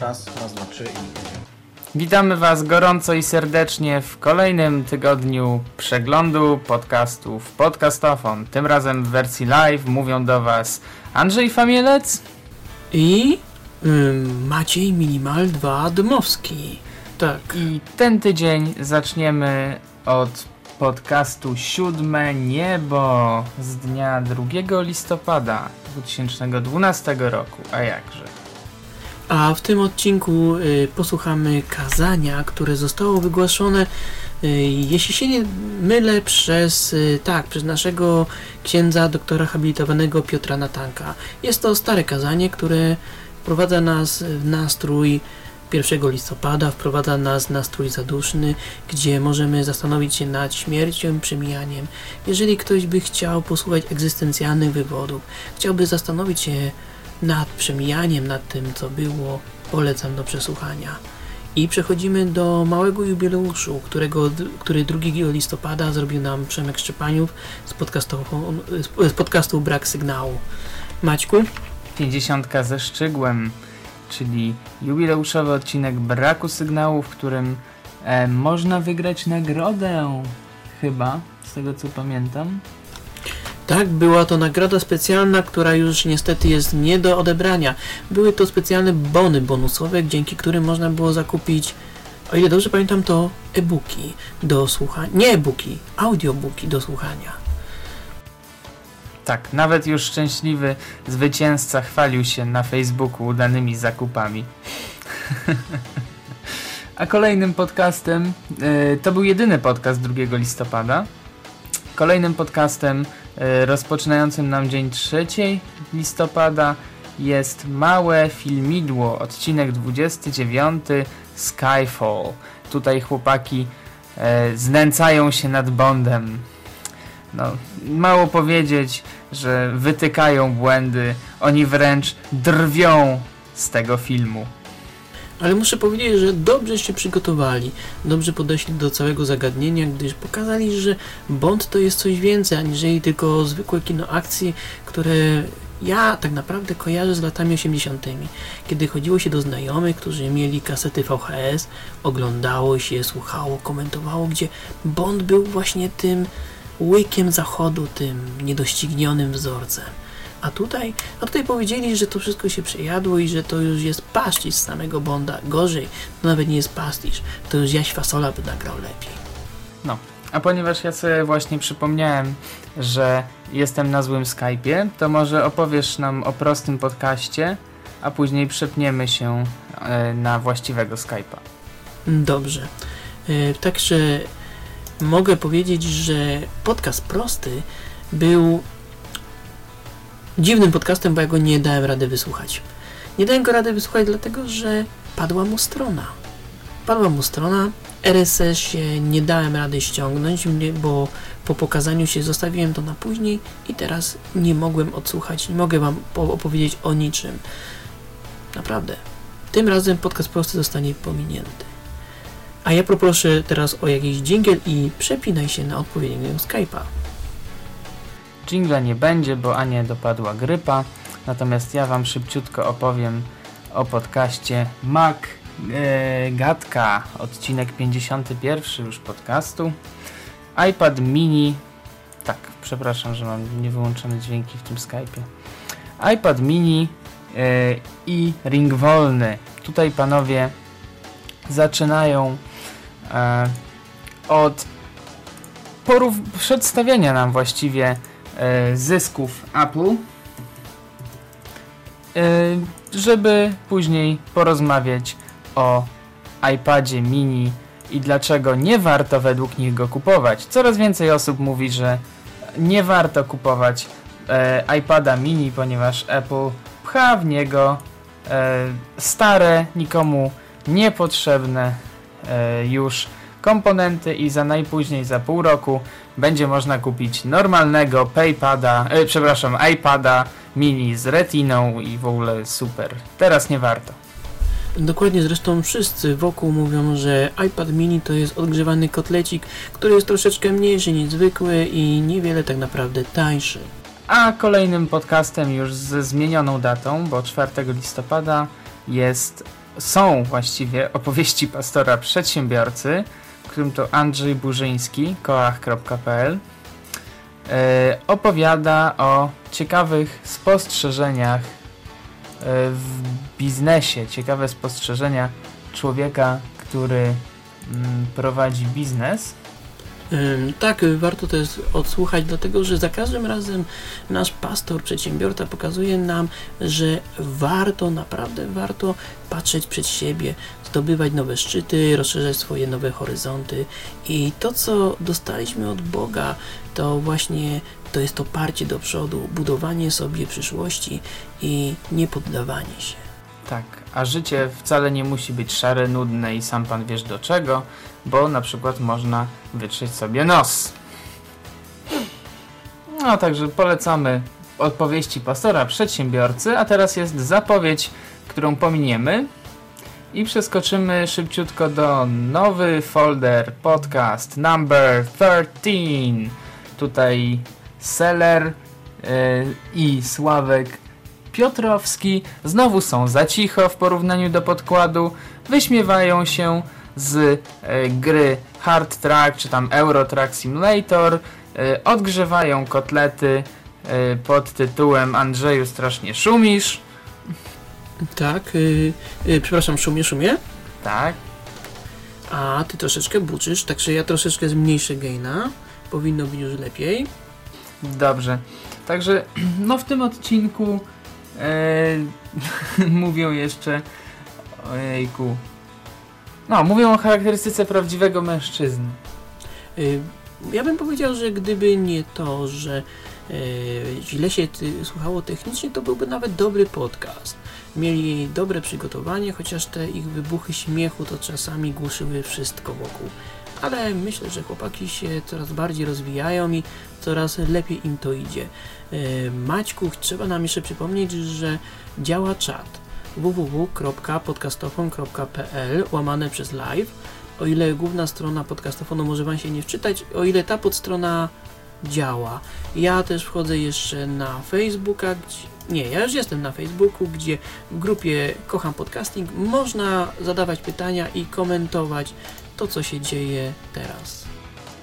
Raz, raz, dwa, trzy i... Witamy Was gorąco i serdecznie w kolejnym tygodniu przeglądu podcastów Podcastofon. Tym razem w wersji live mówią do Was Andrzej Famielec I ym, Maciej Minimal 2 Dymowski. Tak. i ten tydzień zaczniemy od podcastu Siódme Niebo z dnia 2 listopada 2012 roku. A jakże? A w tym odcinku y, posłuchamy kazania, które zostało wygłoszone, y, jeśli się nie mylę, przez, y, tak, przez naszego księdza doktora habilitowanego Piotra Natanka. Jest to stare kazanie, które wprowadza nas w nastrój 1 listopada, wprowadza nas w nastrój zaduszny, gdzie możemy zastanowić się nad śmiercią przemijaniem. Jeżeli ktoś by chciał posłuchać egzystencjalnych wywodów, chciałby zastanowić się nad przemijaniem, nad tym, co było, polecam do przesłuchania. I przechodzimy do małego jubileuszu, którego, który 2 listopada zrobił nam Przemek Szczepaniów z podcastu, z podcastu Brak Sygnału. Maćku? 50 ze szczygłem, czyli jubileuszowy odcinek braku sygnału, w którym e, można wygrać nagrodę, chyba, z tego co pamiętam. Tak, była to nagroda specjalna, która już niestety jest nie do odebrania. Były to specjalne bony bonusowe, dzięki którym można było zakupić, o ile dobrze pamiętam, to e-booki do słuchania. Nie e-booki, audiobooki do słuchania. Tak, nawet już szczęśliwy zwycięzca chwalił się na Facebooku udanymi zakupami. A kolejnym podcastem, e, to był jedyny podcast 2 listopada. Kolejnym podcastem rozpoczynającym nam dzień 3 listopada jest Małe Filmidło, odcinek 29 Skyfall. Tutaj chłopaki e, znęcają się nad Bondem. No, mało powiedzieć, że wytykają błędy, oni wręcz drwią z tego filmu. Ale muszę powiedzieć, że dobrze się przygotowali, dobrze podeszli do całego zagadnienia, gdyż pokazali, że Bond to jest coś więcej, aniżeli tylko zwykłe kino akcji, które ja tak naprawdę kojarzę z latami 80., kiedy chodziło się do znajomych, którzy mieli kasety VHS, oglądało się, słuchało, komentowało, gdzie Bond był właśnie tym łykiem zachodu, tym niedoścignionym wzorcem. A tutaj, a tutaj powiedzieli, że to wszystko się przejadło i że to już jest pastisz z samego Bonda. Gorzej, to nawet nie jest pastisz, to już Jaś Fasola by nagrał lepiej. No, a ponieważ ja sobie właśnie przypomniałem, że jestem na złym Skype'ie, to może opowiesz nam o prostym podcaście, a później przepniemy się e, na właściwego Skype'a. Dobrze. E, Także mogę powiedzieć, że podcast prosty był dziwnym podcastem, bo ja go nie dałem rady wysłuchać. Nie dałem go rady wysłuchać, dlatego że padła mu strona. Padła mu strona, RSS się nie dałem rady ściągnąć, bo po pokazaniu się zostawiłem to na później i teraz nie mogłem odsłuchać, nie mogę wam po- opowiedzieć o niczym. Naprawdę. Tym razem podcast prosty zostanie pominięty. A ja poproszę teraz o jakiś dżingiel i przepinaj się na odpowiedniego Skype'a. Jingla nie będzie, bo Anię dopadła grypa, natomiast ja wam szybciutko opowiem o podcaście Mac e, Gatka, odcinek 51 już podcastu. iPad mini, tak, przepraszam, że mam niewyłączone dźwięki w tym Skype'ie. iPad mini e, i ring wolny. Tutaj panowie zaczynają e, od porów- przedstawienia nam właściwie zysków Apple, e, żeby później porozmawiać o iPadzie mini i dlaczego nie warto według nich go kupować. Coraz więcej osób mówi, że nie warto kupować e, iPada mini, ponieważ Apple pcha w niego e, stare, nikomu niepotrzebne e, już komponenty i za najpóźniej za pół roku będzie można kupić normalnego Paypada, e, przepraszam, iPada mini z retiną i w ogóle super. Teraz nie warto. Dokładnie zresztą wszyscy wokół mówią, że iPad mini to jest odgrzewany kotlecik, który jest troszeczkę mniejszy niż zwykły i niewiele tak naprawdę tańszy. A kolejnym podcastem już ze zmienioną datą, bo 4 listopada jest są właściwie opowieści pastora przedsiębiorcy, którym to Andrzej Burzyński, koach.pl e, opowiada o ciekawych spostrzeżeniach e, w biznesie, ciekawe spostrzeżenia człowieka, który mm, prowadzi biznes tak, warto to jest odsłuchać, dlatego że za każdym razem nasz pastor, przedsiębiorca pokazuje nam, że warto, naprawdę warto patrzeć przed siebie, zdobywać nowe szczyty, rozszerzać swoje nowe horyzonty i to, co dostaliśmy od Boga, to właśnie to jest oparcie do przodu, budowanie sobie przyszłości i niepoddawanie się. Tak, a życie wcale nie musi być szare, nudne i sam pan wiesz do czego, bo na przykład można wytrzeć sobie nos. No, także polecamy odpowiedzi pastora przedsiębiorcy, a teraz jest zapowiedź, którą pominiemy i przeskoczymy szybciutko do nowy folder podcast number 13. Tutaj Seller yy, i Sławek Piotrowski znowu są za cicho w porównaniu do podkładu, wyśmiewają się z e, gry Hard Track czy tam Euro Track Simulator, e, odgrzewają kotlety e, pod tytułem Andrzeju strasznie szumisz. Tak, yy, yy, przepraszam, szumie, szumie? Tak. A ty troszeczkę buczysz, także ja troszeczkę zmniejszę gaina. Powinno być już lepiej. Dobrze. Także no w tym odcinku e, mówią jeszcze ojejku no, mówią o charakterystyce prawdziwego mężczyzny. Y, ja bym powiedział, że gdyby nie to, że y, źle się słuchało technicznie, to byłby nawet dobry podcast. Mieli dobre przygotowanie, chociaż te ich wybuchy śmiechu to czasami głuszyły wszystko wokół. Ale myślę, że chłopaki się coraz bardziej rozwijają i coraz lepiej im to idzie. Y, Maćku, trzeba nam jeszcze przypomnieć, że działa czat www.podcastofon.pl łamane przez live. O ile główna strona podcastofonu może Wam się nie wczytać, o ile ta podstrona działa. Ja też wchodzę jeszcze na Facebooka, gdzie, nie, ja już jestem na Facebooku, gdzie w grupie Kocham Podcasting można zadawać pytania i komentować to, co się dzieje teraz.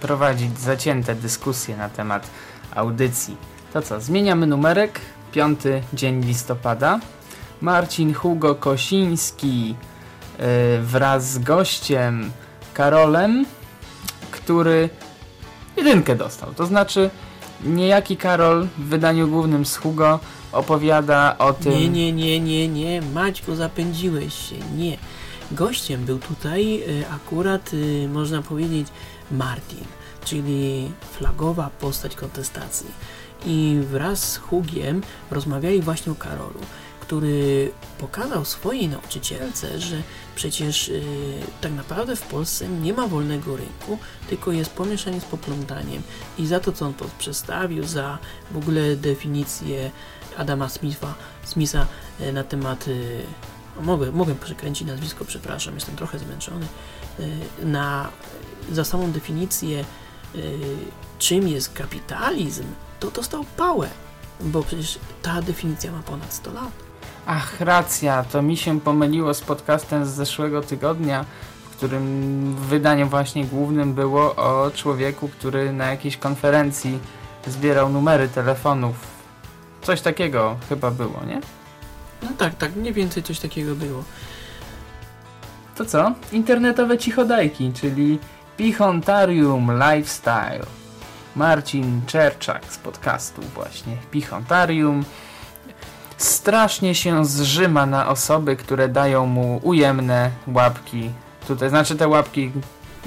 Prowadzić zacięte dyskusje na temat audycji. To co, zmieniamy numerek, piąty dzień listopada. Marcin Hugo Kosiński yy, wraz z gościem Karolem, który jedynkę dostał. To znaczy niejaki Karol w wydaniu głównym z Hugo opowiada o tym... Nie, nie, nie, nie, nie, Maćku zapędziłeś się, nie. Gościem był tutaj y, akurat, y, można powiedzieć, Martin, czyli flagowa postać kontestacji. I wraz z Hugiem rozmawiali właśnie o Karolu który pokazał swojej nauczycielce, że przecież yy, tak naprawdę w Polsce nie ma wolnego rynku, tylko jest pomieszanie z poplątaniem i za to, co on przedstawił, za w ogóle definicję Adama Smitha, Smitha yy, na temat mogę, mogę przekręcić nazwisko, przepraszam, jestem trochę zmęczony, y, na, za samą definicję y, czym jest kapitalizm, to dostał pałę, bo przecież ta definicja ma ponad 100 lat. Ach, racja, to mi się pomyliło z podcastem z zeszłego tygodnia, w którym wydaniem właśnie głównym było o człowieku, który na jakiejś konferencji zbierał numery telefonów. Coś takiego chyba było, nie? No tak, tak, mniej więcej coś takiego było. To co? Internetowe cichodajki, czyli Pichontarium Lifestyle. Marcin Czerczak z podcastu właśnie Pichontarium strasznie się zrzyma na osoby, które dają mu ujemne łapki. Tutaj, znaczy te łapki,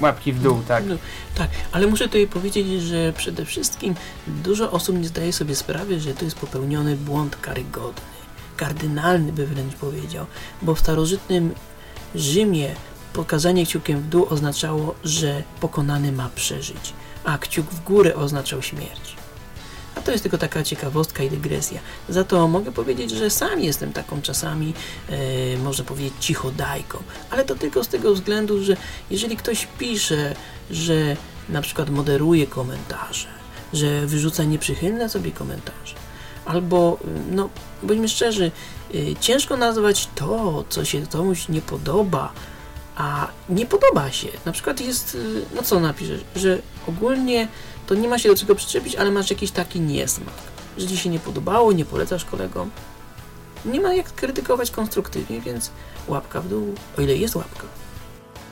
łapki w dół, tak. No, tak, ale muszę tutaj powiedzieć, że przede wszystkim dużo osób nie zdaje sobie sprawy, że to jest popełniony błąd karygodny. Kardynalny by wręcz powiedział, bo w starożytnym Rzymie pokazanie kciukiem w dół oznaczało, że pokonany ma przeżyć, a kciuk w górę oznaczał śmierć. A to jest tylko taka ciekawostka i dygresja. Za to mogę powiedzieć, że sam jestem taką czasami, e, można powiedzieć, cichodajką. Ale to tylko z tego względu, że jeżeli ktoś pisze, że na przykład moderuje komentarze, że wyrzuca nieprzychylne sobie komentarze, albo, no, bądźmy szczerzy, y, ciężko nazwać to, co się komuś nie podoba, a nie podoba się. Na przykład jest, y, no co napiszesz, że ogólnie to nie ma się do czego przyczepić, ale masz jakiś taki niesmak, że ci się nie podobało, nie polecasz kolegom. Nie ma jak krytykować konstruktywnie, więc łapka w dół, o ile jest łapka.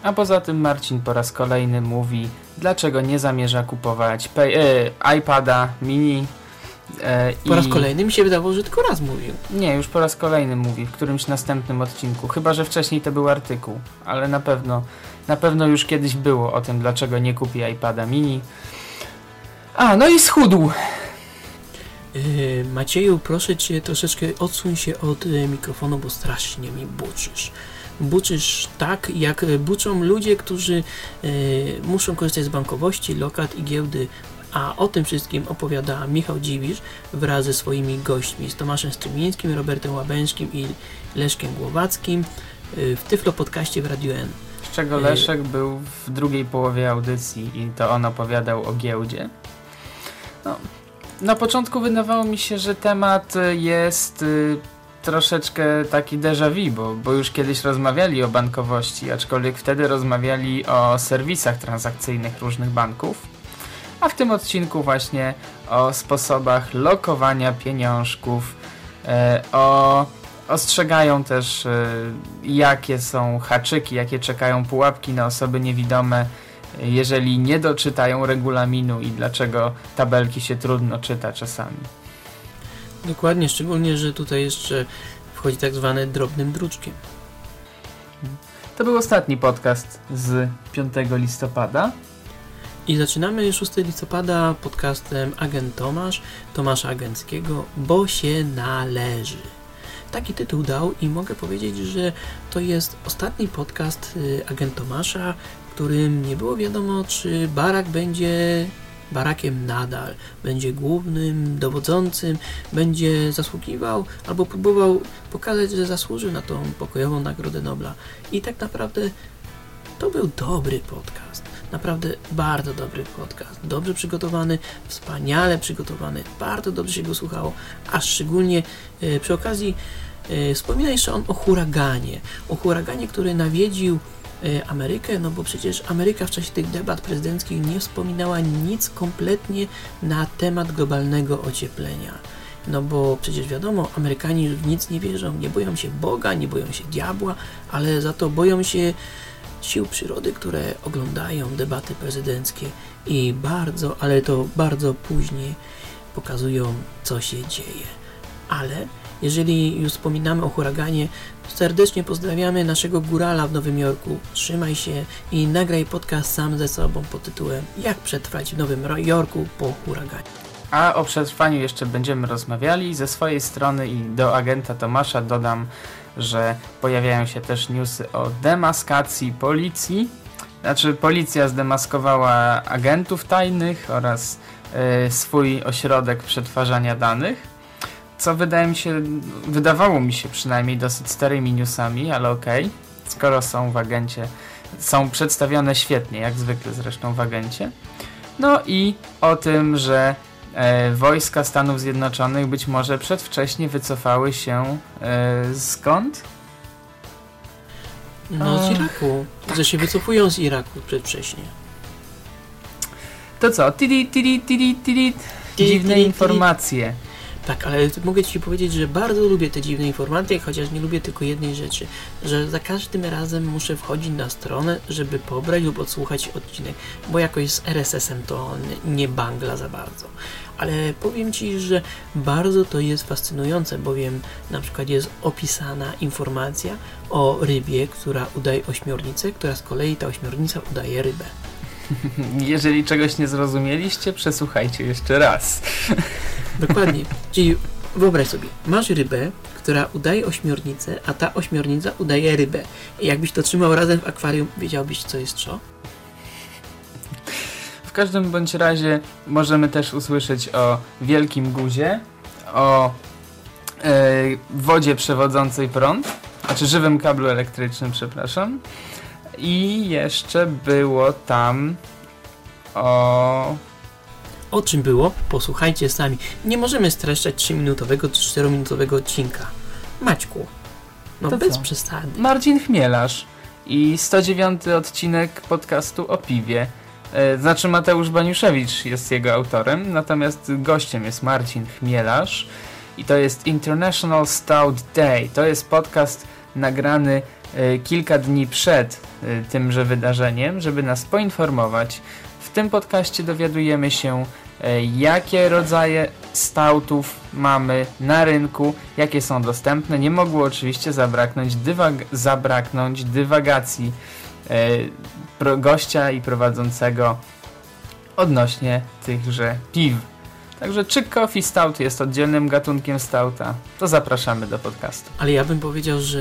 A poza tym Marcin po raz kolejny mówi, dlaczego nie zamierza kupować e, iPada mini. E, Po raz kolejny mi się wydawało, że tylko raz mówił. Nie, już po raz kolejny mówi, w którymś następnym odcinku. Chyba, że wcześniej to był artykuł, ale na pewno, na pewno już kiedyś było o tym, dlaczego nie kupi iPada mini. A, no i schudł. Yy, Macieju, proszę cię, troszeczkę odsuń się od y, mikrofonu, bo strasznie mi buczysz. Buczysz tak, jak buczą ludzie, którzy y, muszą korzystać z bankowości, lokat i giełdy. A o tym wszystkim opowiada Michał Dziwisz wraz ze swoimi gośćmi, z Tomaszem Strymińskim, Robertem Łabężkim i Leszkiem Głowackim y, w Tyflo Podcaście w Radiu N. Z czego Yy. Leszek był w drugiej połowie audycji i to on opowiadał o giełdzie. No, na początku wydawało mi się, że temat y, jest y, troszeczkę taki déjà vu, bo, bo już kiedyś rozmawiali o bankowości, aczkolwiek wtedy rozmawiali o serwisach transakcyjnych różnych banków. A w tym odcinku właśnie o sposobach lokowania pieniążków, e, o ostrzegają też e, jakie są haczyki, jakie czekają pułapki na osoby niewidome, jeżeli nie doczytają regulaminu i dlaczego tabelki się trudno czyta czasami. Dokładnie, szczególnie, że tutaj jeszcze wchodzi tak zwany drobnym druczkiem. To był ostatni podcast z 5 listopada. I zaczynamy 6 listopada podcastem Agent Tomasz, Tomasza Agenckiego, bo się należy. Taki tytuł dał i mogę powiedzieć, że to jest ostatni podcast y, Agent Tomasza, w którym nie było wiadomo, czy Barak będzie Barakiem nadal, będzie głównym dowodzącym, będzie zasługiwał albo próbował pokazać, że zasłużył na tą pokojową Nagrodę Nobla. I tak naprawdę to był dobry podcast. Naprawdę bardzo dobry podcast. Dobrze przygotowany, wspaniale przygotowany, bardzo dobrze się go słuchało, a szczególnie e, przy okazji e, wspomina jeszcze on o huraganie. O huraganie, który nawiedził e, Amerykę, no bo przecież Ameryka w czasie tych debat prezydenckich nie wspominała nic kompletnie na temat globalnego ocieplenia. No bo przecież wiadomo, Amerykanie w nic nie wierzą, nie boją się Boga, nie boją się diabła, ale za to boją się sił przyrody, które oglądają debaty prezydenckie i bardzo, ale to bardzo później pokazują, co się dzieje. Ale jeżeli już wspominamy o huraganie, serdecznie pozdrawiamy naszego górala w Nowym Jorku. Trzymaj się i nagraj podcast sam ze sobą pod tytułem Jak przetrwać w Nowym Jorku po huraganie. A o przetrwaniu jeszcze będziemy rozmawiali. Ze swojej strony i do agenta Tomasza dodam, że pojawiają się też newsy o demaskacji policji. Znaczy, policja zdemaskowała agentów tajnych oraz e, swój ośrodek przetwarzania danych. Co wydaje mi się, wydawało mi się przynajmniej dosyć starymi newsami, ale okej. Skoro są w agencie, są przedstawione świetnie, jak zwykle zresztą w agencie. No i o tym, że wojska Stanów Zjednoczonych być może przedwcześnie wycofały się e, skąd? No z Iraku, że się wycofują z Iraku przedwcześnie. To co? Tidi, tidi, tidi, tidi. Dziwne informacje. Tak, ale mogę Ci powiedzieć, że bardzo lubię te dziwne informacje, chociaż nie lubię tylko jednej rzeczy, że za każdym razem muszę wchodzić na stronę, żeby pobrać lub odsłuchać odcinek, bo jakoś z RSS-em to n- nie bangla za bardzo. Ale powiem Ci, że bardzo to jest fascynujące, bowiem na przykład jest opisana informacja o rybie, która udaje ośmiornicę, która z kolei ta ośmiornica udaje rybę. Jeżeli czegoś nie zrozumieliście, przesłuchajcie jeszcze raz. Dokładnie. Czyli wyobraź sobie, masz rybę, która udaje ośmiornicę, a ta ośmiornica udaje rybę. I jakbyś to trzymał razem w akwarium, wiedziałbyś co jest co? W każdym bądź razie możemy też usłyszeć o wielkim guzie, o e, wodzie przewodzącej prąd, znaczy żywym kablu elektrycznym, przepraszam. I jeszcze było tam o O czym było? Posłuchajcie sami. Nie możemy streszczać 3-minutowego czy 4-minutowego odcinka. Maćku, no To bez co? przesady. Marcin Chmielarz i 109 odcinek podcastu o piwie. E, Znaczy Mateusz Baniuszewicz jest jego autorem, natomiast gościem jest Marcin Chmielarz i to jest International Stout Day. To jest podcast nagrany e, kilka dni przed e, tymże wydarzeniem, żeby nas poinformować. W tym podcaście dowiadujemy się, e, jakie rodzaje stoutów mamy na rynku, jakie są dostępne. Nie mogło oczywiście zabraknąć, dywag- zabraknąć dywagacji e, gościa i prowadzącego odnośnie tychże piw. Także czy Coffee Stout jest oddzielnym gatunkiem stouta, to zapraszamy do podcastu. Ale ja bym powiedział, że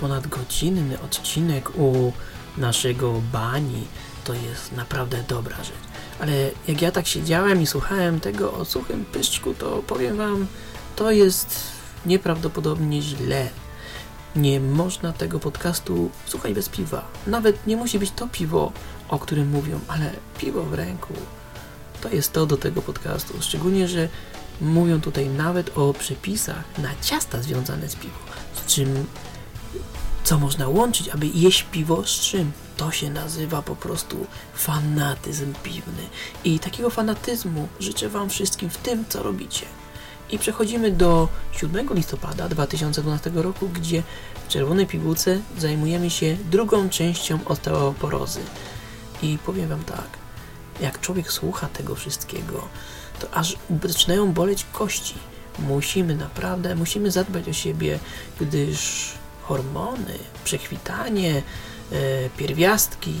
ponadgodzinny odcinek u naszego bani to jest naprawdę dobra rzecz. Ale jak ja tak siedziałem i słuchałem tego o suchym pyszczku, to powiem wam, to jest nieprawdopodobnie źle. Nie można tego podcastu słuchać bez piwa. Nawet nie musi być to piwo, o którym mówią, ale piwo w ręku to jest to do tego podcastu. Szczególnie, że mówią tutaj nawet o przepisach na ciasta związane z piwem. Z czym, co można łączyć, aby jeść piwo z czym? To się nazywa po prostu fanatyzm piwny. I takiego fanatyzmu życzę Wam wszystkim w tym, co robicie. I przechodzimy do 7 listopada 2012 roku, gdzie w Czerwonej Pigułce zajmujemy się drugą częścią osteoporozy. I powiem Wam tak, jak człowiek słucha tego wszystkiego, to aż zaczynają boleć kości. Musimy naprawdę, musimy zadbać o siebie, gdyż hormony, przekwitanie, pierwiastki,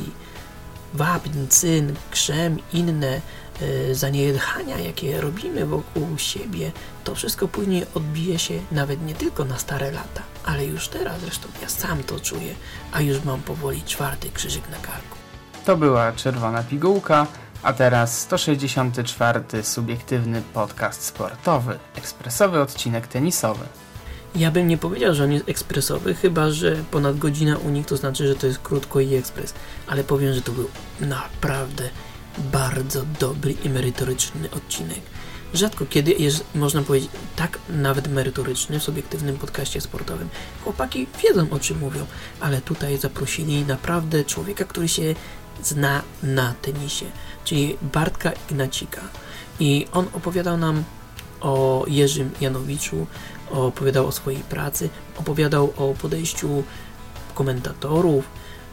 wapń, cyn, krzem, inne e, zaniedbania, jakie robimy wokół siebie, to wszystko później odbije się nawet nie tylko na stare lata, ale już teraz, zresztą ja sam to czuję, a już mam powoli czwarty krzyżyk na karku. To była Czerwona Pigułka, a teraz 164. subiektywny podcast sportowy, ekspresowy odcinek tenisowy. Ja bym nie powiedział, że on jest ekspresowy, chyba że ponad godzina u nich to znaczy, że to jest krótko i ekspres. Ale powiem, że to był naprawdę bardzo dobry i merytoryczny odcinek. Rzadko kiedy jest, można powiedzieć, tak nawet merytoryczny w subiektywnym podcaście sportowym. Chłopaki wiedzą o czym mówią, ale tutaj zaprosili naprawdę człowieka, który się zna na tenisie, czyli Bartka Ignacika. I on opowiadał nam o Jerzym Janowiczu, opowiadał o swojej pracy, opowiadał o podejściu komentatorów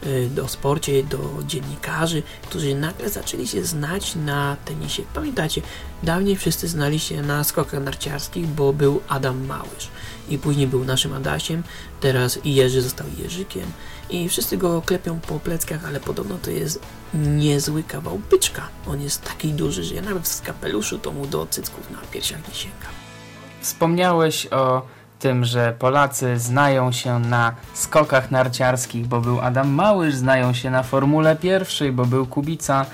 y, do sporcie, do dziennikarzy, którzy nagle zaczęli się znać na tenisie. Pamiętacie, dawniej wszyscy znali się na skokach narciarskich, bo był Adam Małysz i później był naszym Adasiem, teraz Jerzy został Jerzykiem i wszyscy go klepią po pleckach, ale podobno to jest niezły kawał byczka. On jest taki duży, że ja nawet z kapeluszu to mu do cycków na piersiach nie sięga. Wspomniałeś o tym, że Polacy znają się na skokach narciarskich, bo był Adam Małysz, znają się na Formule pierwszej, bo był Kubica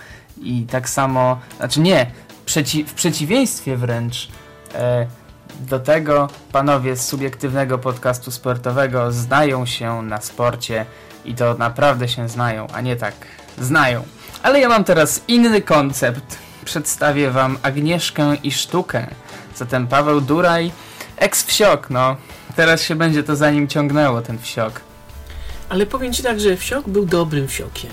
i tak samo, znaczy nie, przeci w przeciwieństwie wręcz e, do tego panowie z subiektywnego podcastu sportowego znają się na sporcie i to naprawdę się znają, a nie tak znają. Ale ja mam teraz inny koncept. Przedstawię wam Agnieszkę i sztukę. Zatem Paweł Duraj, ex-wsiok, no. Teraz się będzie to za nim ciągnęło, ten wsiok. Ale powiem Ci tak, że wsiok był dobrym wsiokiem.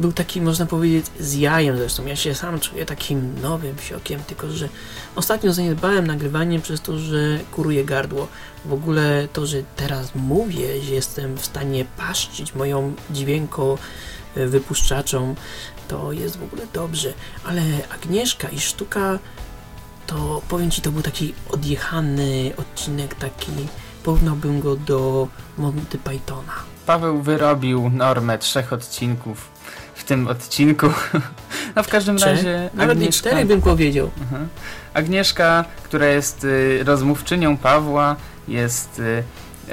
Był taki, można powiedzieć, z jajem zresztą. Ja się sam czuję takim nowym wsiokiem, tylko że ostatnio zaniedbałem nagrywanie przez to, że kuruje gardło. W ogóle to, że teraz mówię, że jestem w stanie paszczyć moją dźwięko e, wypuszczaczą, to jest w ogóle dobrze. Ale Agnieszka i sztuka, to powiem Ci, to był taki odjechany odcinek, taki, porównałbym go do Monty Pythona. Paweł wyrobił normę trzech odcinków w tym odcinku. No w każdym Trzech? razie Nawet nie cztery bym powiedział. Mhm. Agnieszka, która jest y, rozmówczynią Pawła, jest y,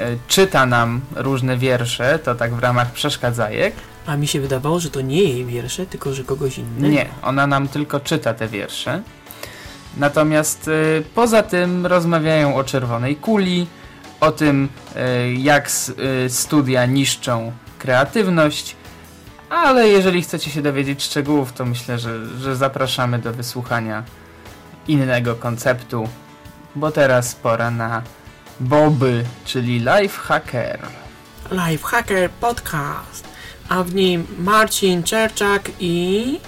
y, czyta nam różne wiersze, to tak w ramach przeszkadzajek. A mi się wydawało, że to nie jej wiersze, tylko że kogoś innego. Nie, ona nam tylko czyta te wiersze. Natomiast y, poza tym rozmawiają o czerwonej kuli, o tym, y, jak y, studia niszczą kreatywność. Ale jeżeli chcecie się dowiedzieć szczegółów, to myślę, że, że zapraszamy do wysłuchania innego konceptu, bo teraz pora na Boby, czyli Life Hacker. Life Hacker Podcast, a w nim Marcin Czerczak i...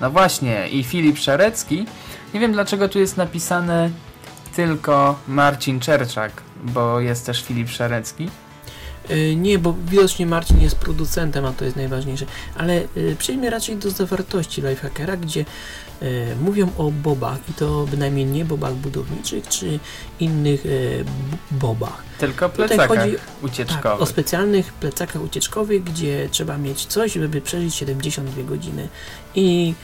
No właśnie, i Filip Szarecki. Nie wiem dlaczego tu jest napisane tylko Marcin Czerczak, bo jest też Filip Szarecki. Yy, nie, bo widocznie Marcin jest producentem, a to jest najważniejsze. Ale yy, przejdźmy raczej do zawartości Lifehackera, gdzie yy, mówią o bobach i to bynajmniej nie bobach budowniczych, czy innych bobach. Tylko Tutaj plecakach chodzi- ucieczkowych. Tak, o specjalnych plecakach ucieczkowych, gdzie trzeba mieć coś, żeby przeżyć 72 godziny i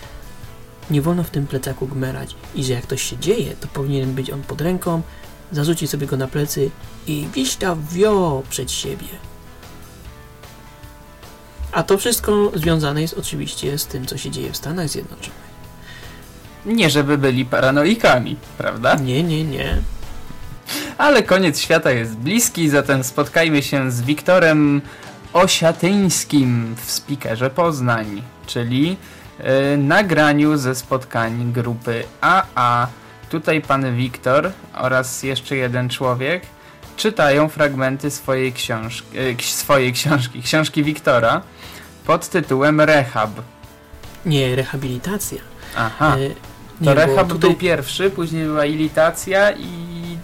nie wolno w tym plecaku gmerać i że jak coś się dzieje, to powinien być on pod ręką, zarzucić sobie go na plecy i wiśta wio przed siebie. A to wszystko związane jest oczywiście z tym, co się dzieje w Stanach Zjednoczonych. Nie żeby byli paranoikami, prawda? Nie, nie, nie. Ale koniec świata jest bliski, zatem spotkajmy się z Wiktorem Osiatyńskim w Speakerze Poznań, czyli nagraniu ze spotkań grupy AA. Tutaj pan Wiktor oraz jeszcze jeden człowiek czytają fragmenty swojej książki, y, swojej książki, książki Wiktora pod tytułem Rehab. Nie, rehabilitacja. Aha, to nie, bo rehab tutaj- był pierwszy, później była ilitacja i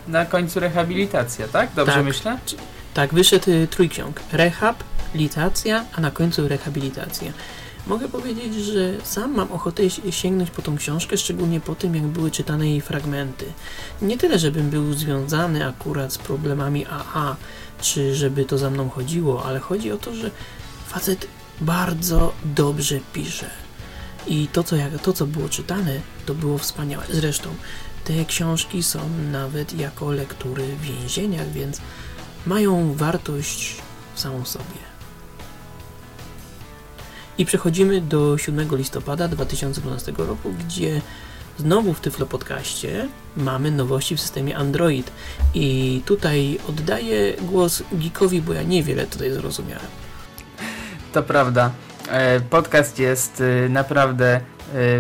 na końcu rehabilitacja, tak? Dobrze Tak. myślę? Tak, wyszedł y, trójksiąg. Rehab, litacja, a na końcu rehabilitacja. Mogę powiedzieć, że sam mam ochotę si- sięgnąć po tą książkę, szczególnie po tym, jak były czytane jej fragmenty. Nie tyle, żebym był związany akurat z problemami AA, czy żeby to za mną chodziło, ale chodzi o to, że facet bardzo dobrze pisze. I to, co, jak, to, co było czytane, to było wspaniałe. Zresztą te książki są nawet jako lektury w więzieniach, więc mają wartość samą sobie. I przechodzimy do 7 listopada 2012 roku, gdzie znowu w Tyflo Podcaście mamy nowości w systemie Android. I tutaj oddaję głos Geekowi, bo ja niewiele tutaj zrozumiałem. To prawda. E, Podcast jest e, naprawdę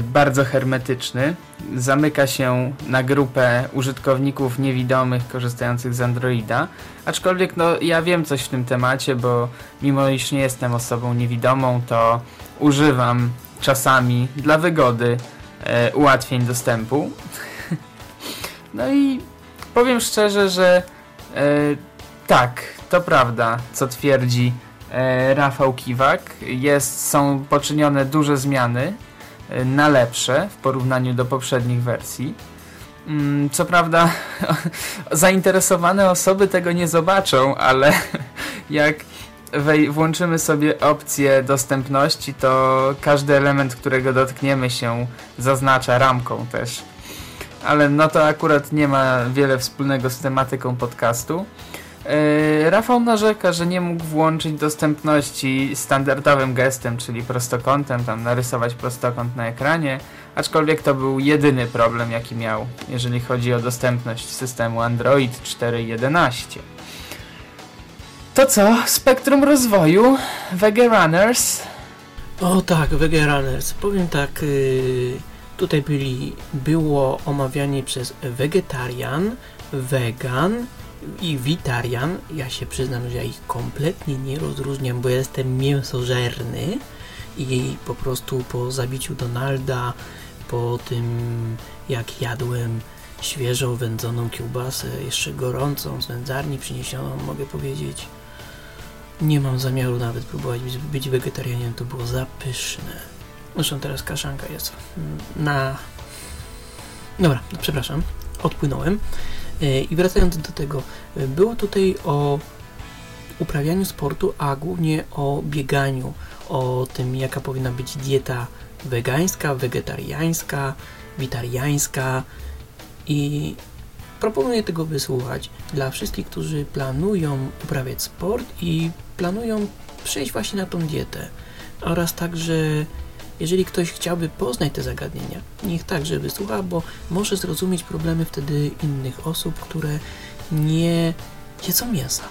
bardzo hermetyczny. Zamyka się na grupę użytkowników niewidomych korzystających z Androida. Aczkolwiek no, ja wiem coś w tym temacie, bo mimo iż nie jestem osobą niewidomą, to używam czasami dla wygody e, ułatwień dostępu. no i powiem szczerze, że e, tak, to prawda, co twierdzi Rafał Kiwak. Jest, są poczynione duże zmiany na lepsze w porównaniu do poprzednich wersji. Mm, Co prawda zainteresowane osoby tego nie zobaczą, ale jak włączymy sobie opcję dostępności, to każdy element, którego dotkniemy się zaznacza ramką też. Ale no to akurat nie ma wiele wspólnego z tematyką podcastu. Yy, Rafał narzeka, że nie mógł włączyć dostępności standardowym gestem, czyli prostokątem, tam narysować prostokąt na ekranie, aczkolwiek to był jedyny problem, jaki miał, jeżeli chodzi o dostępność systemu Android 4.11. To co? Spektrum rozwoju, Wege Runners. O tak, Vega Runners. Powiem tak, yy, tutaj byli, było omawianie przez wegetarian, vegan i witarian. Ja się przyznam, że ja ich kompletnie nie rozróżniam, bo jestem mięsożerny i po prostu po zabiciu Donalda, po tym jak jadłem świeżo wędzoną kiełbasę, jeszcze gorącą z wędzarni przyniesioną, mogę powiedzieć, nie mam zamiaru nawet próbować być, być to było za pyszne. Zresztą teraz kaszanka jest na... Dobra, przepraszam, odpłynąłem. E, I wracając do tego, e, było tutaj o uprawianiu sportu, a głównie o bieganiu, o tym jaka powinna być dieta wegańska, wegetariańska, witariańska. I proponuję tego wysłuchać dla wszystkich, którzy planują uprawiać sport i planują przejść właśnie na tą dietę. Oraz także jeżeli ktoś chciałby poznać te zagadnienia, niech także wysłucha, bo może zrozumieć problemy wtedy innych osób, które nie jedzą mięsa.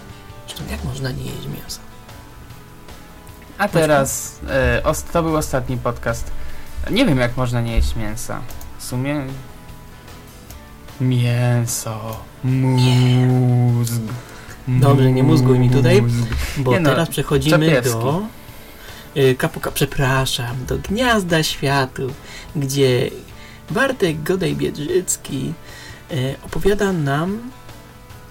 Zresztą jak można nie jeść mięsa? A teraz, os- to był ostatni podcast. Nie wiem jak można nie jeść mięsa. W sumie Mięso. Mózg. Dobrze, nie mózguj mi tutaj. Bo Nie no, teraz przechodzimy Czapiewski. do y, kapuka, przepraszam, do Gniazda Światów, gdzie Bartek Godej-Biedrzycki y, opowiada nam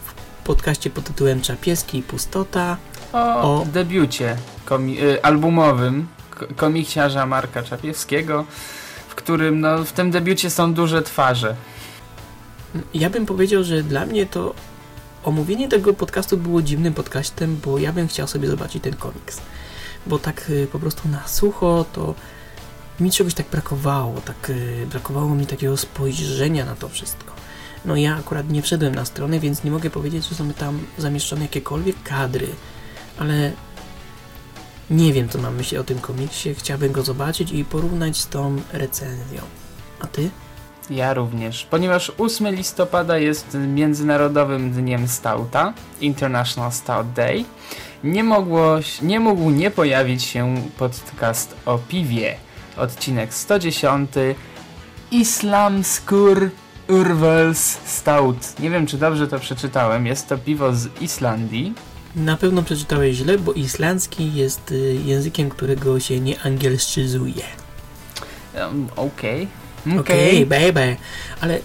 w podcaście pod tytułem Czapieski i Pustota O, O. debiucie komi- y, albumowym komiksiarza Marka Czapiewskiego, w którym no, w tym debiucie są duże twarze. Ja bym powiedział, że dla mnie to omówienie tego podcastu było dziwnym podcastem, bo ja bym chciał sobie zobaczyć ten komiks. Bo tak y, po prostu na sucho to mi czegoś tak brakowało, tak y, brakowało mi takiego spojrzenia na to wszystko. No ja akurat nie wszedłem na stronę, więc nie mogę powiedzieć, że są tam zamieszczone jakiekolwiek kadry, ale nie wiem, co mam myśleć o tym komiksie. Chciałbym go zobaczyć i porównać z tą recenzją. A ty? Ja również, ponieważ 8 listopada jest Międzynarodowym Dniem Stouta, International Stout Day, nie, mogło, nie mógł nie pojawić się podcast o piwie, odcinek 110, Islamskur Urwels Stout. Nie wiem, czy dobrze to przeczytałem, jest to piwo z Islandii. Na pewno przeczytałeś źle, bo islandzki jest y, językiem, którego się nie angielszczyzuje. Um, Okej. Okej, baby. Ale y,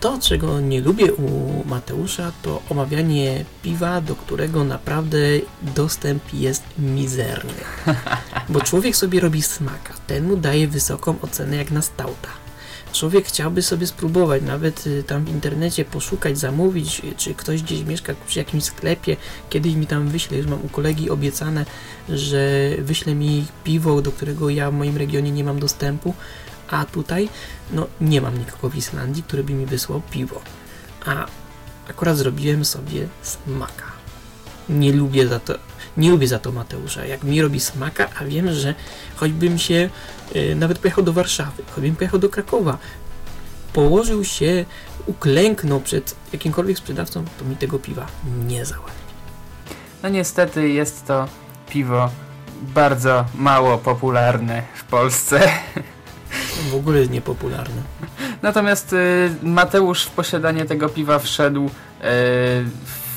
to, czego nie lubię u Mateusza, to omawianie piwa, do którego naprawdę dostęp jest mizerny. Bo człowiek sobie robi smaka, ten mu daje wysoką ocenę jak na stauta. Człowiek chciałby sobie spróbować, nawet y, tam w internecie poszukać, zamówić, y, czy ktoś gdzieś mieszka przy jakimś sklepie, kiedyś mi tam wyśle, już mam u kolegi obiecane, że wyśle mi piwo, do którego ja w moim regionie nie mam dostępu, a tutaj, no nie mam nikogo w Islandii, który by mi wysłał piwo. A akurat zrobiłem sobie smaka. Nie lubię za to, nie lubię za to Mateusza. Jak mi robi smaka, a wiem, że choćbym się y, nawet pojechał do Warszawy, choćbym pojechał do Krakowa, położył się, uklęknął przed jakimkolwiek sprzedawcą, to mi tego piwa nie załatwi. No niestety jest to piwo bardzo mało popularne w Polsce. W ogóle jest niepopularne. Natomiast y, Mateusz w posiadanie tego piwa wszedł y, w,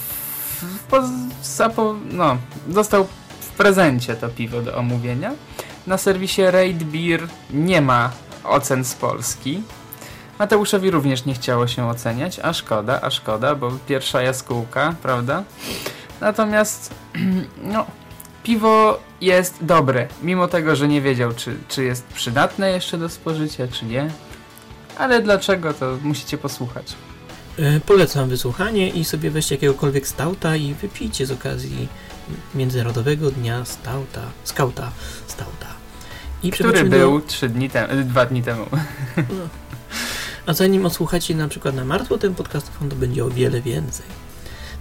w, po, zapo, no, dostał w prezencie to piwo do omówienia. Na serwisie Raid Beer nie ma ocen z Polski. Mateuszowi również nie chciało się oceniać, a szkoda, a szkoda, bo pierwsza jaskółka, prawda? Natomiast no, piwo jest dobre, mimo tego, że nie wiedział, czy, czy jest przydatne jeszcze do spożycia, czy nie. Ale dlaczego, to musicie posłuchać. E, Polecam wysłuchanie i sobie weźcie jakiegokolwiek stauta i wypijcie z okazji Międzynarodowego Dnia Stauta, Skauta Stauta. I Który był trzy dni temu, dwa dni temu. Do, a zanim odsłuchacie na przykład na martwo ten podcast, to będzie o wiele więcej.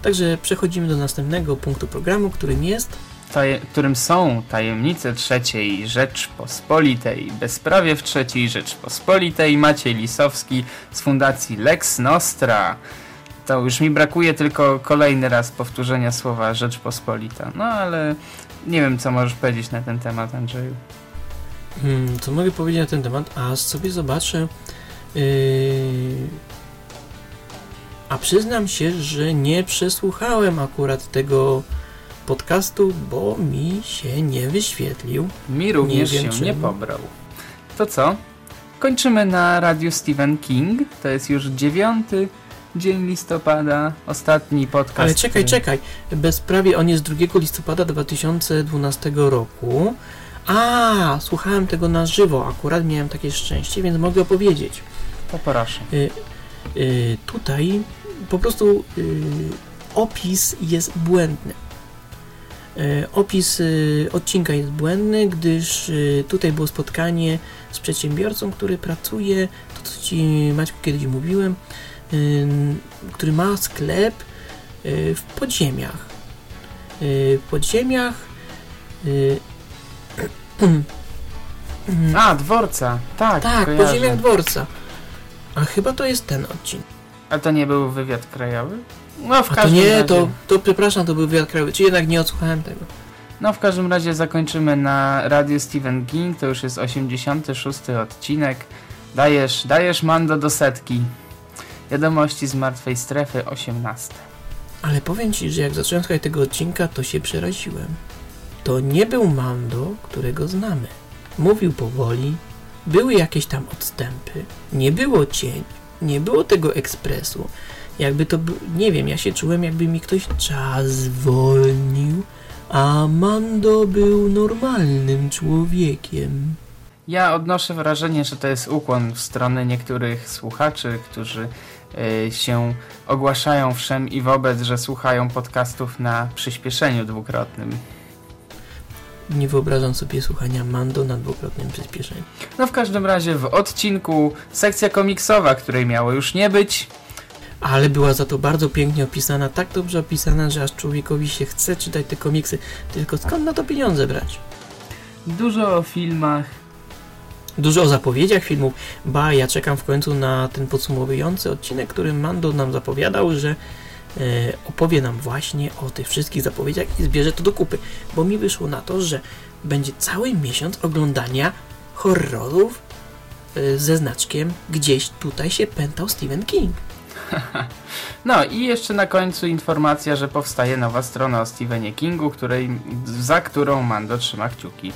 Także przechodzimy do następnego punktu programu, którym jest Taje, którym są tajemnice trzeciej Rzeczpospolitej, bezprawie w trzeciej Rzeczpospolitej, Maciej Lisowski z fundacji Lex Nostra. To już mi brakuje tylko kolejny raz powtórzenia słowa Rzeczpospolita. No ale nie wiem, co możesz powiedzieć na ten temat, Andrzeju. Hmm, co mogę powiedzieć na ten temat? A sobie zobaczę. Yy... A przyznam się, że nie przesłuchałem akurat tego podcastu, bo mi się nie wyświetlił. Mi również wiem się czemu. nie pobrał. To co? Kończymy na radiu Stephen King. To jest już dziewiąty dzień listopada, ostatni podcast. Ale czekaj, czekaj. Bezprawie on jest 2 listopada 2012 roku. A, słuchałem tego na żywo, akurat miałem takie szczęście, więc mogę opowiedzieć. To proszę. Y, tutaj po prostu y, opis jest błędny. Y, opis y, odcinka jest błędny, gdyż y, tutaj było spotkanie z przedsiębiorcą, który pracuje, to co Ci Maćku kiedyś mówiłem, który ma sklep w podziemiach. W podziemiach A, dworca. Tak, tak, kojarzę. podziemiach dworca. A chyba to jest ten odcinek. A to nie był wywiad krajowy? No w A to każdym nie, razie, to, to przepraszam, to był wywiad krajowy, czy jednak nie odsłuchałem tego. No w każdym razie zakończymy na radiu Stephen King, to już jest 86 odcinek. Dajesz, dajesz Mando do setki. Wiadomości z martwej strefy 18. Ale powiem Ci, że jak zacząłem słuchać tego odcinka, to się przeraziłem. To nie był Mando, którego znamy. Mówił powoli, były jakieś tam odstępy, nie było cień, nie było tego ekspresu. Jakby to, był- nie wiem, ja się czułem, jakby mi ktoś czas zwolnił, a Mando był normalnym człowiekiem. Ja odnoszę wrażenie, że to jest ukłon w stronę niektórych słuchaczy, którzy y, się ogłaszają wszem i wobec, że słuchają podcastów na przyspieszeniu dwukrotnym. Nie wyobrażam sobie słuchania Mando na dwukrotnym przyspieszeniu. No w każdym razie w odcinku sekcja komiksowa, której miało już nie być, Ale była za to bardzo pięknie opisana, tak dobrze opisana, że aż człowiekowi się chce czytać te komiksy. Tylko skąd na to pieniądze brać? dużo o filmach, Dużo o zapowiedziach filmów. Ba, ja czekam w końcu na ten podsumowujący odcinek, który Mando nam zapowiadał, że e, opowie nam właśnie o tych wszystkich zapowiedziach i zbierze to do kupy. Bo mi wyszło na to, że będzie cały miesiąc oglądania horrorów e, ze znaczkiem gdzieś tutaj się pętał Stephen King. No i jeszcze na końcu informacja, że powstaje nowa strona o Stephenie Kingu, której, za którą Mando trzyma kciuki.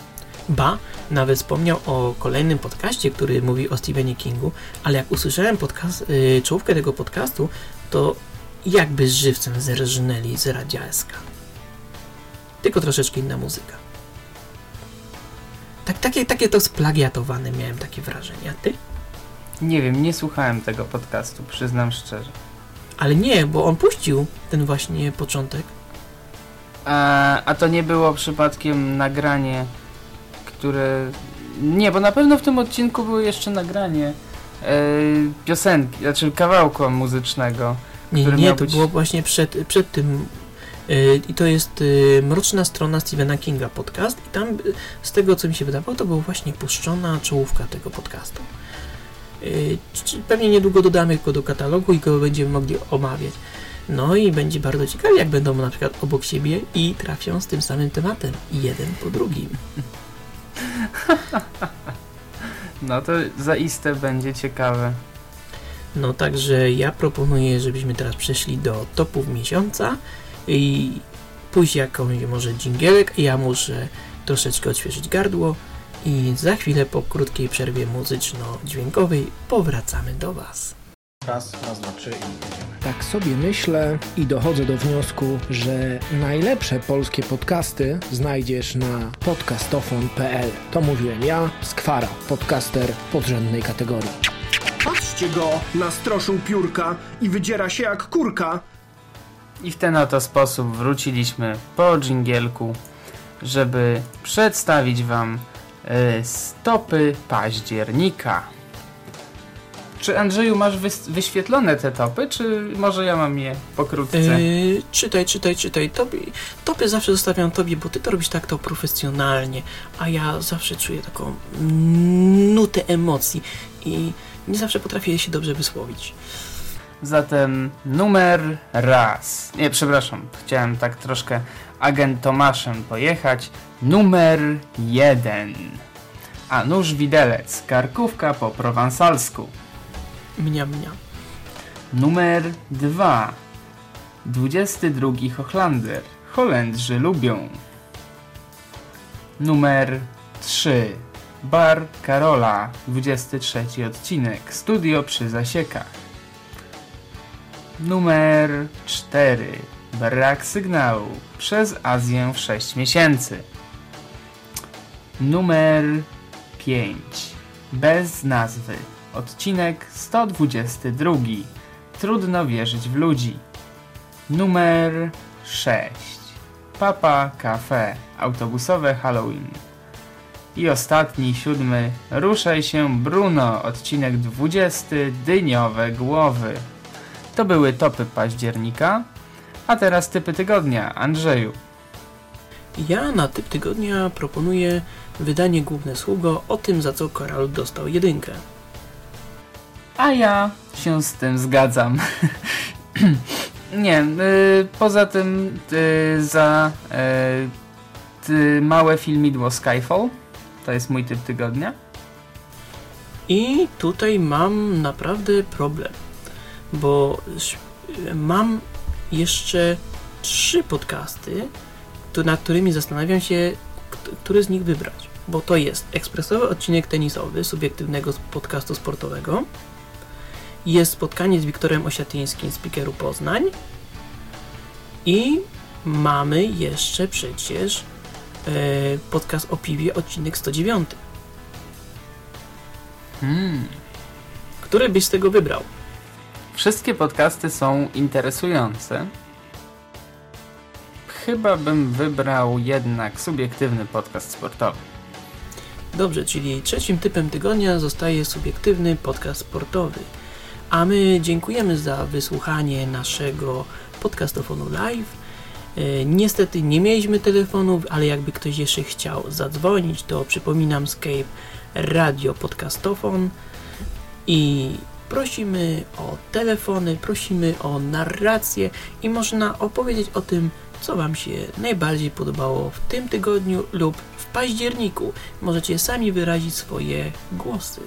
Ba, nawet wspomniał o kolejnym podcaście, który mówi o Stephenie Kingu, ale jak usłyszałem podcast, y, czołówkę tego podcastu, to jakby z żywcem zerżnęli z Radia SK. Tylko troszeczkę inna muzyka. Tak, takie, takie to splagiatowane miałem takie wrażenie. A ty? Nie wiem, nie słuchałem tego podcastu, przyznam szczerze. Ale nie, bo on puścił ten właśnie początek. A, a to nie było przypadkiem nagranie, które... Nie, bo na pewno w tym odcinku było jeszcze nagranie e, piosenki, znaczy kawałka muzycznego. Nie, Który nie, miał to być- było właśnie przed, przed tym. y, I to jest y, mroczna strona Stephena Kinga podcast. I tam, z tego co mi się wydawało, to była właśnie puszczona czołówka tego podcastu. Y, Pewnie niedługo dodamy go do katalogu i go będziemy mogli omawiać. No i będzie bardzo ciekawie, jak będą na przykład obok siebie i trafią z tym samym tematem, jeden po drugim. No to zaiste będzie ciekawe. No także ja proponuję, żebyśmy teraz przeszli do topów miesiąca i pójść jakąś może dżingielek. Ja muszę troszeczkę odświeżyć gardło i za chwilę po krótkiej przerwie muzyczno-dźwiękowej powracamy do Was. Raz, raz, dwa, trzy i jedziemy. Tak sobie myślę i dochodzę do wniosku, że najlepsze polskie podcasty znajdziesz na podcastofon.pl. To mówiłem ja, Skwara, podcaster podrzędnej kategorii. Patrzcie go, nastroszył piórka i wydziera się jak kurka. I w ten oto sposób wróciliśmy po dżingielku, żeby przedstawić Wam stopy października. Czy Andrzeju masz wyświetlone te topy, czy może ja mam je pokrótce? Yy, czytaj, czytaj, czytaj. Tobie, tobie zawsze zostawiam Tobie, bo Ty to robisz tak to profesjonalnie, a ja zawsze czuję taką nutę emocji i nie zawsze potrafię się dobrze wysłowić. Zatem numer raz. Nie, przepraszam, chciałem tak troszkę agent Tomaszem pojechać. Numer jeden. A nóż widelec, karkówka po prowansalsku. Mniam, mniam. Numer 2. 22 Hochlander. Holendrzy lubią. Numer 3. Bar Karola. 23 odcinek. Studio przy Zasiekach. Numer 4. Brak sygnału. Przez Azję w 6 miesięcy. Numer 5. Bez nazwy. Odcinek 122. Trudno wierzyć w ludzi. Numer 6. Papa Cafe. Autobusowe Halloween. I ostatni, siódmy. Ruszaj się Bruno. Odcinek 20. Dyniowe głowy. To były topy października. A teraz typy tygodnia. Andrzeju. Ja na typ tygodnia proponuję wydanie główne sługo o tym, za co Karol dostał jedynkę. A ja się z tym zgadzam. Nie, y, poza tym y, za y, małe filmidło Skyfall, to jest mój typ tygodnia. I tutaj mam naprawdę problem. Bo mam jeszcze trzy podcasty, nad którymi zastanawiam się, kt- który z nich wybrać. Bo to jest ekspresowy odcinek tenisowy subiektywnego podcastu sportowego, jest spotkanie z Wiktorem Osiatyńskim z Pikeru Poznań i mamy jeszcze przecież e, podcast o piwie, odcinek 109. Hmm. Który byś z tego wybrał? Wszystkie podcasty są interesujące. Chyba bym wybrał jednak subiektywny podcast sportowy. Dobrze, czyli trzecim typem tygodnia zostaje subiektywny podcast sportowy. A my dziękujemy za wysłuchanie naszego podcastofonu live. E, Niestety nie mieliśmy telefonów, ale jakby ktoś jeszcze chciał zadzwonić, to przypominam Skype Radio Podcastofon i prosimy o telefony, prosimy o narrację i można opowiedzieć o tym, co Wam się najbardziej podobało w tym tygodniu lub w październiku. Możecie sami wyrazić swoje głosy.